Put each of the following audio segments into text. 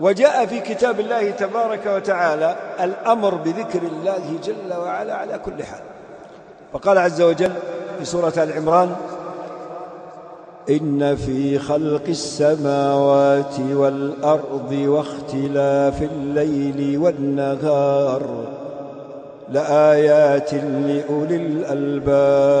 وجاء في كتاب الله تبارك وتعالى الأمر بذكر الله جل وعلا على كل حال. فقال عز وجل في سورة العمران إن في خلق السماوات والأرض واختلاف الليل والنهار لآيات لأولي الألباب.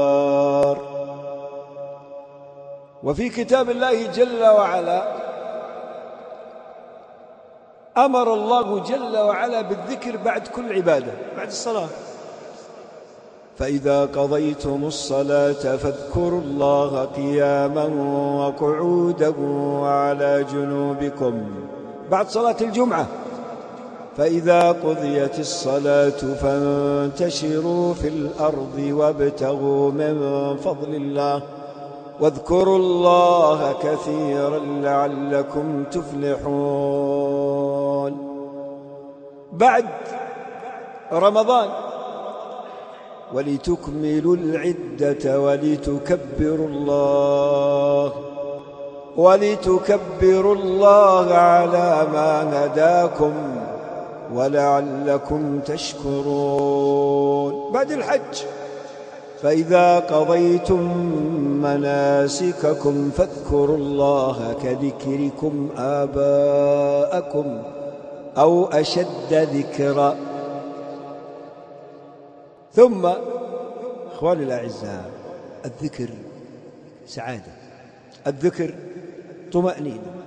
وفي كتاب الله جل وعلا أمر الله جل وعلا بالذكر بعد كل عبادة. بعد الصلاة. فإذا قضيتم الصلاة فاذكروا الله قياما وقعودا وعلى جنوبكم بعد صلاة الجمعة. فإذا قضيت الصلاة فانتشروا في الأرض وابتغوا من فضل الله. واذكروا الله كثيرا لعلكم تفلحون. بعد رمضان ولتكملوا العدة ولتكبروا الله ولتكبروا الله على ما هداكم ولعلكم تشكرون. بعد الحج فإذا قضيتم مناسككم فاذكروا الله كذكركم آباءكم أو أشد ذكرًا. ثم اخواني الأعزاء الذكر سعادة الذكر طمأنينة.